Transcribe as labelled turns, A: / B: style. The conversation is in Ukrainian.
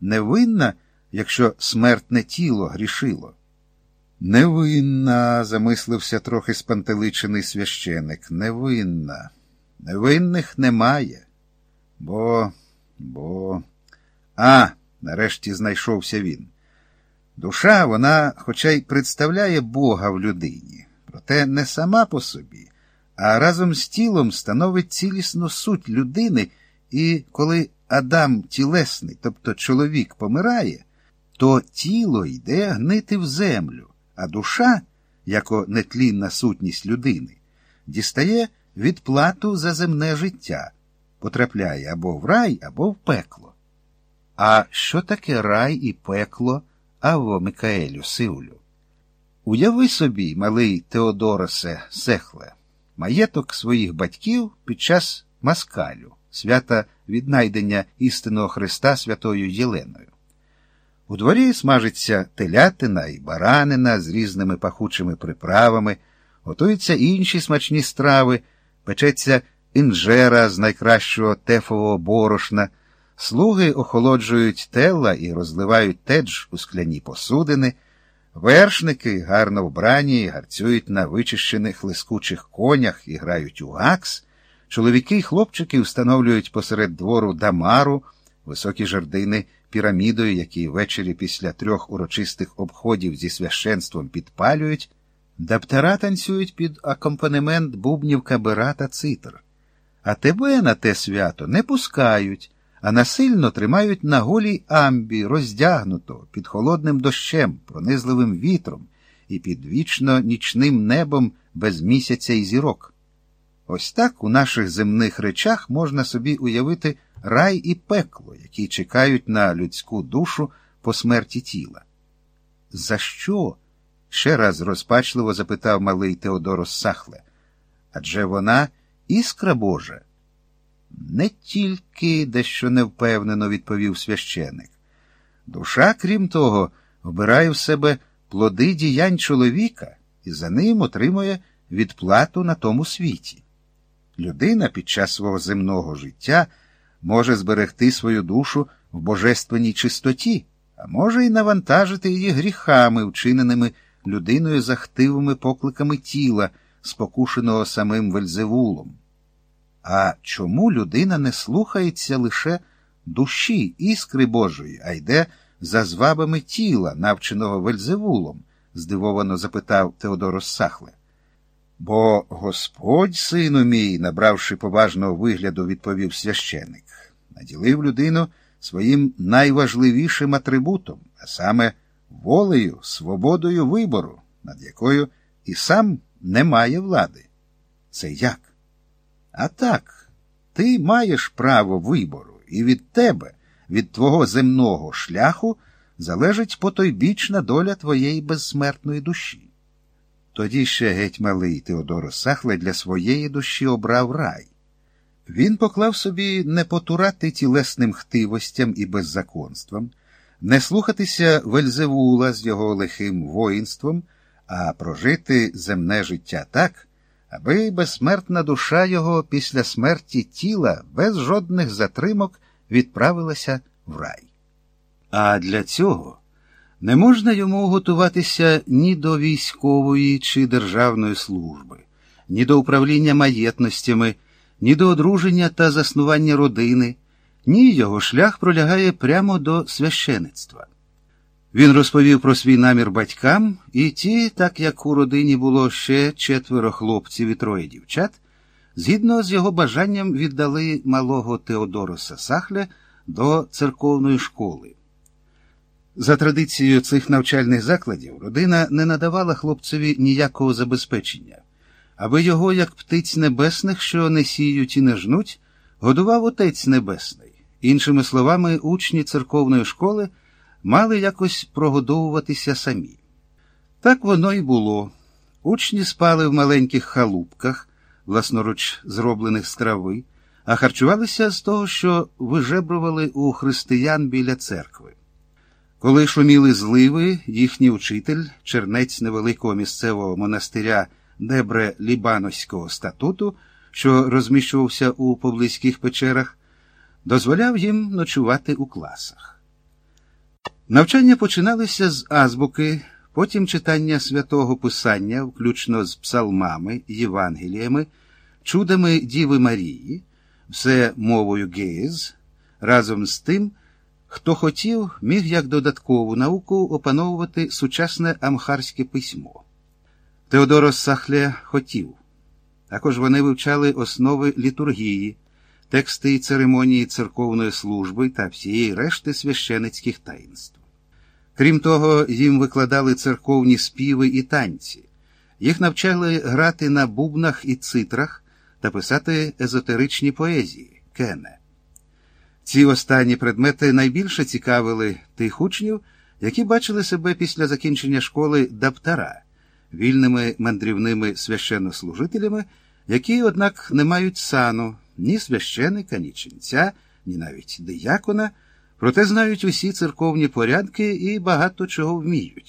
A: невинна, якщо смертне тіло грішило? Невинна, замислився трохи спантеличений священик. Невинна. Невинних немає. Бо, бо. А, нарешті знайшовся він. Душа, вона, хоча й представляє Бога в людині, проте не сама по собі, а разом з тілом становить цілісну суть людини, і коли Адам тілесний, тобто чоловік, помирає, то тіло йде гнити в землю, а душа, яко нетлінна сутність людини, дістає відплату за земне життя, потрапляє або в рай, або в пекло. А що таке рай і пекло, Аво Микаелю Сиулю? Уяви собі, малий Теодоросе Сехле, маєток своїх батьків під час Маскалю, свята віднайдення істинного Христа святою Єленою. У дворі смажиться телятина і баранина з різними пахучими приправами, готуються інші смачні страви, печеться інжера з найкращого тефового борошна, слуги охолоджують тела і розливають тедж у скляні посудини, вершники гарно вбрані гарцюють на вичищених лискучих конях і грають у гакс, чоловіки й хлопчики встановлюють посеред двору дамару, високі жердини пірамідою, які ввечері після трьох урочистих обходів зі священством підпалюють, даптера танцюють під акомпанемент бубнів кабера та цитр. А тебе на те свято не пускають, а насильно тримають на голій амбі, роздягнуто, під холодним дощем, пронизливим вітром і під вічно нічним небом без місяця і зірок. Ось так у наших земних речах можна собі уявити рай і пекло, які чекають на людську душу по смерті тіла. За що? ще раз розпачливо запитав малий Теодорос Сахле. Адже вона іскра Божа. Не тільки дещо невпевнено відповів священик. Душа, крім того, вбирає в себе плоди діянь чоловіка і за ним отримує відплату на тому світі. Людина під час свого земного життя може зберегти свою душу в божественній чистоті, а може й навантажити її гріхами, вчиненими людиною захтивими покликами тіла, спокушеного самим Вельзевулом. А чому людина не слухається лише душі іскри Божої, а йде за звабами тіла, навченого Вельзевулом? здивовано запитав Теодорос Сахле. Бо Господь, сину мій, набравши поважного вигляду, відповів священик, наділив людину своїм найважливішим атрибутом, а саме волею, свободою вибору, над якою і сам не має влади. Це як? А так, ти маєш право вибору, і від тебе, від твого земного шляху, залежить потойбічна доля твоєї безсмертної душі. Тоді ще геть малий Теодоро Сахле для своєї душі обрав рай. Він поклав собі не потурати тілесним хтивостям і беззаконствам, не слухатися Вельзевула з його лихим воїнством, а прожити земне життя так, аби безсмертна душа його після смерті тіла без жодних затримок відправилася в рай. А для цього не можна йому готуватися ні до військової чи державної служби, ні до управління маєтностями, ні до одруження та заснування родини, ні його шлях пролягає прямо до священицтва. Він розповів про свій намір батькам, і ті, так як у родині було ще четверо хлопців і троє дівчат, згідно з його бажанням віддали малого Теодороса Сахля до церковної школи. За традицією цих навчальних закладів, родина не надавала хлопцеві ніякого забезпечення, аби його, як птиць небесних, що не сіють і не жнуть, годував Отець Небесний. Іншими словами, учні церковної школи мали якось прогодовуватися самі. Так воно й було. Учні спали в маленьких халупках, власноруч зроблених з трави, а харчувалися з того, що вижебрували у християн біля церкви. Коли шуміли зливи, їхній учитель, чернець невеликого місцевого монастиря Дебре Лібаноського статуту, що розміщувався у поблизьких печерах, дозволяв їм ночувати у класах. Навчання починалися з азбуки, потім читання святого Писання, включно з псалмами, Євангеліями, чудами Діви Марії, все мовою гейз, разом з тим, хто хотів, міг як додаткову науку опановувати сучасне амхарське письмо. Теодорос Сахле хотів. Також вони вивчали основи літургії, тексти і церемонії церковної служби та всієї решти священицьких таїнств. Крім того, їм викладали церковні співи і танці, їх навчали грати на бубнах і цитрах та писати езотеричні поезії кене. Ці останні предмети найбільше цікавили тих учнів, які бачили себе після закінчення школи даптара, вільними мандрівними священнослужителями, які, однак, не мають сану ні священика, ні ченця, ні навіть диякона, проте знають усі церковні порядки і багато чого вміють.